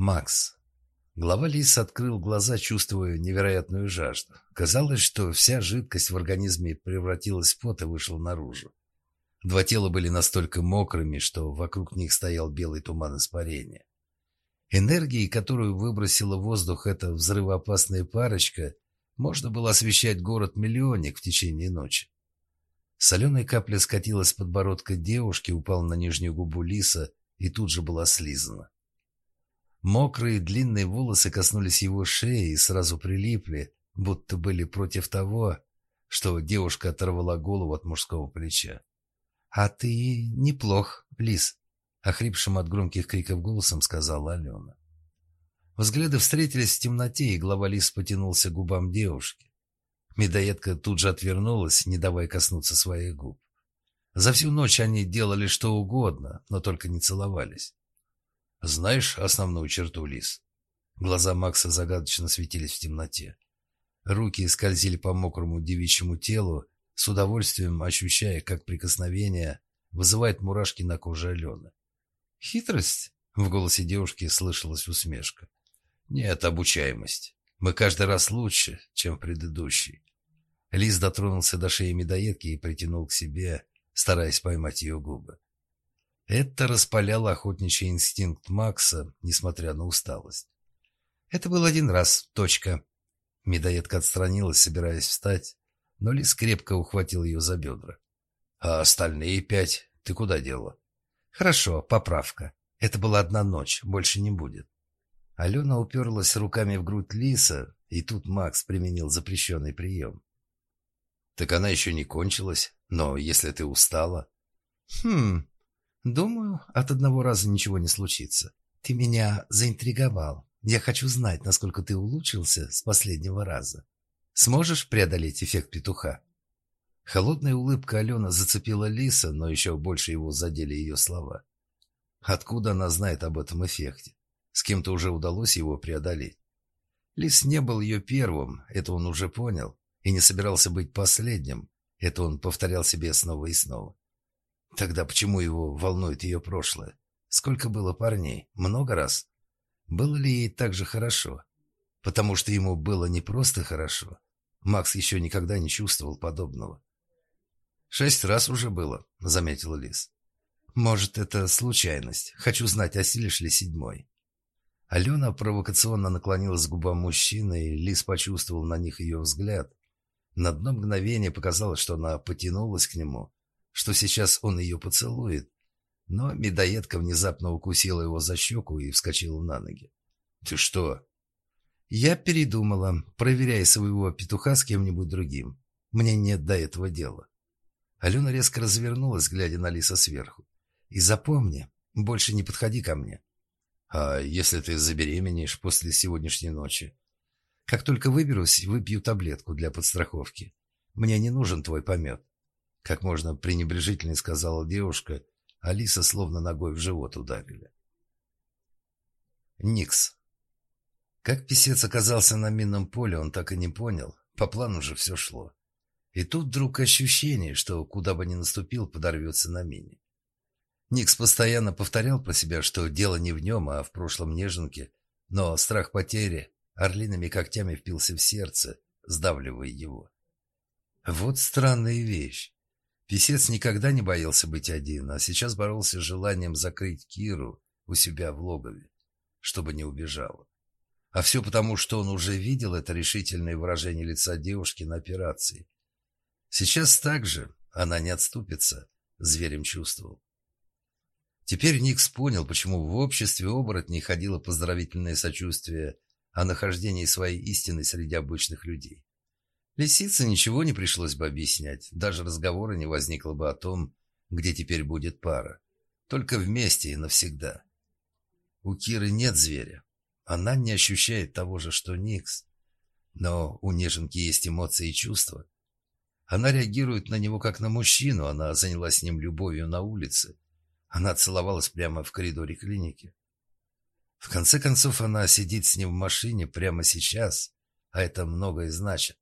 Макс. Глава Лис открыл глаза, чувствуя невероятную жажду. Казалось, что вся жидкость в организме превратилась в пот и вышла наружу. Два тела были настолько мокрыми, что вокруг них стоял белый туман испарения. Энергией, которую выбросила воздух эта взрывоопасная парочка, можно было освещать город-миллионник в течение ночи. Соленая капля скатилась с подбородка девушки, упала на нижнюю губу лиса и тут же была слизана. Мокрые длинные волосы коснулись его шеи и сразу прилипли, будто были против того, что девушка оторвала голову от мужского плеча. «А ты неплох, Лис», — охрипшим от громких криков голосом сказала Алена. Взгляды встретились в темноте, и глава Лис потянулся к губам девушки. Медоедка тут же отвернулась, не давая коснуться своих губ. За всю ночь они делали что угодно, но только не целовались. «Знаешь основную черту, Лис?» Глаза Макса загадочно светились в темноте. Руки скользили по мокрому девичьему телу, с удовольствием ощущая, как прикосновение вызывает мурашки на коже Алены. «Хитрость?» — в голосе девушки слышалась усмешка. «Нет, обучаемость. Мы каждый раз лучше, чем предыдущий». Лис дотронулся до шеи медоедки и притянул к себе, стараясь поймать ее губы. Это распаляло охотничий инстинкт Макса, несмотря на усталость. «Это был один раз. Точка». Медоедка отстранилась, собираясь встать, но Лис крепко ухватил ее за бедра. «А остальные пять ты куда дела?» «Хорошо, поправка. Это была одна ночь, больше не будет». Алена уперлась руками в грудь Лиса, и тут Макс применил запрещенный прием. «Так она еще не кончилась, но если ты устала...» «Хм, Думаю, от одного раза ничего не случится. Ты меня заинтриговал. Я хочу знать, насколько ты улучшился с последнего раза. Сможешь преодолеть эффект петуха? Холодная улыбка Алена зацепила Лиса, но еще больше его задели ее слова. Откуда она знает об этом эффекте? С кем-то уже удалось его преодолеть. Лис не был ее первым, это он уже понял, и не собирался быть последним. Это он повторял себе снова и снова. Тогда почему его волнует ее прошлое? Сколько было парней? Много раз? Было ли ей так же хорошо? Потому что ему было не просто хорошо. Макс еще никогда не чувствовал подобного. «Шесть раз уже было», — заметила Лис. «Может, это случайность. Хочу знать, осилишь ли седьмой». Алена провокационно наклонилась к губам мужчины, и Лис почувствовал на них ее взгляд. На одно мгновение показалось, что она потянулась к нему, что сейчас он ее поцелует, но медоедка внезапно укусила его за щеку и вскочила на ноги. «Ты что?» «Я передумала, проверяя своего петуха с кем-нибудь другим. Мне нет до этого дела». Алена резко развернулась, глядя на Лиса сверху. «И запомни, больше не подходи ко мне». «А если ты забеременеешь после сегодняшней ночи?» «Как только выберусь, выпью таблетку для подстраховки. Мне не нужен твой помет. Как можно пренебрежительнее сказала девушка, Алиса словно ногой в живот ударили. Никс. Как писец оказался на минном поле, он так и не понял. По плану же все шло. И тут вдруг ощущение, что куда бы ни наступил, подорвется на мине. Никс постоянно повторял про себя, что дело не в нем, а в прошлом неженке, но страх потери орлиными когтями впился в сердце, сдавливая его. Вот странная вещь. Песец никогда не боялся быть один, а сейчас боролся с желанием закрыть Киру у себя в логове, чтобы не убежала. А все потому, что он уже видел это решительное выражение лица девушки на операции. Сейчас также она не отступится, зверем чувствовал. Теперь Никс понял, почему в обществе оборотней ходило поздравительное сочувствие о нахождении своей истины среди обычных людей. Лисице ничего не пришлось бы объяснять, даже разговора не возникло бы о том, где теперь будет пара. Только вместе и навсегда. У Киры нет зверя. Она не ощущает того же, что Никс. Но у неженки есть эмоции и чувства. Она реагирует на него как на мужчину, она занялась с ним любовью на улице. Она целовалась прямо в коридоре клиники. В конце концов, она сидит с ним в машине прямо сейчас, а это многое значит.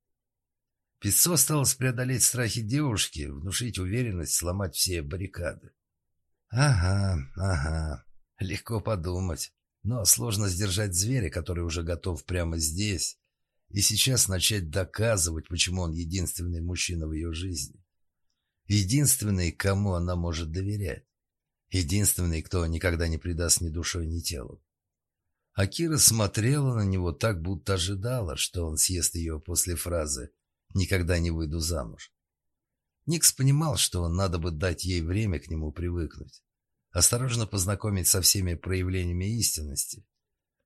Пиццо осталось преодолеть страхи девушки, внушить уверенность, сломать все баррикады. Ага, ага, легко подумать. Но сложно сдержать зверя, который уже готов прямо здесь, и сейчас начать доказывать, почему он единственный мужчина в ее жизни. Единственный, кому она может доверять. Единственный, кто никогда не предаст ни душой, ни телом. А Кира смотрела на него так, будто ожидала, что он съест ее после фразы «никогда не выйду замуж». Никс понимал, что надо бы дать ей время к нему привыкнуть, осторожно познакомить со всеми проявлениями истинности,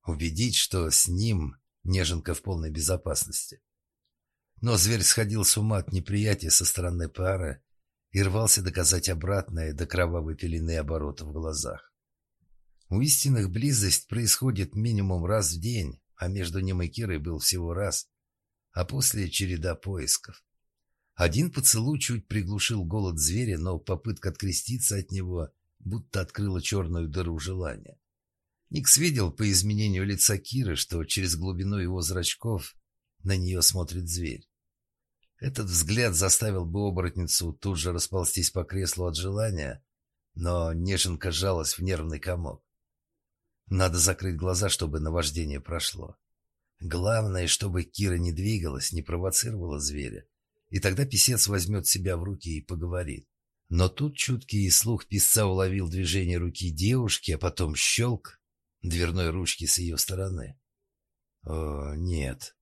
убедить, что с ним неженка в полной безопасности. Но зверь сходил с ума от неприятия со стороны пары и рвался доказать обратное до кровавой пелены оборота в глазах. У истинных близость происходит минимум раз в день, а между ним и Кирой был всего раз, а после череда поисков. Один поцелуй чуть приглушил голод зверя, но попытка откреститься от него будто открыла черную дыру желания. Никс видел по изменению лица Киры, что через глубину его зрачков на нее смотрит зверь. Этот взгляд заставил бы оборотницу тут же расползтись по креслу от желания, но неженка жалась в нервный комок. Надо закрыть глаза, чтобы наваждение прошло. Главное, чтобы Кира не двигалась, не провоцировала зверя, и тогда писец возьмет себя в руки и поговорит. Но тут чуткий слух писца уловил движение руки девушки, а потом щелк дверной ручки с ее стороны. О, нет.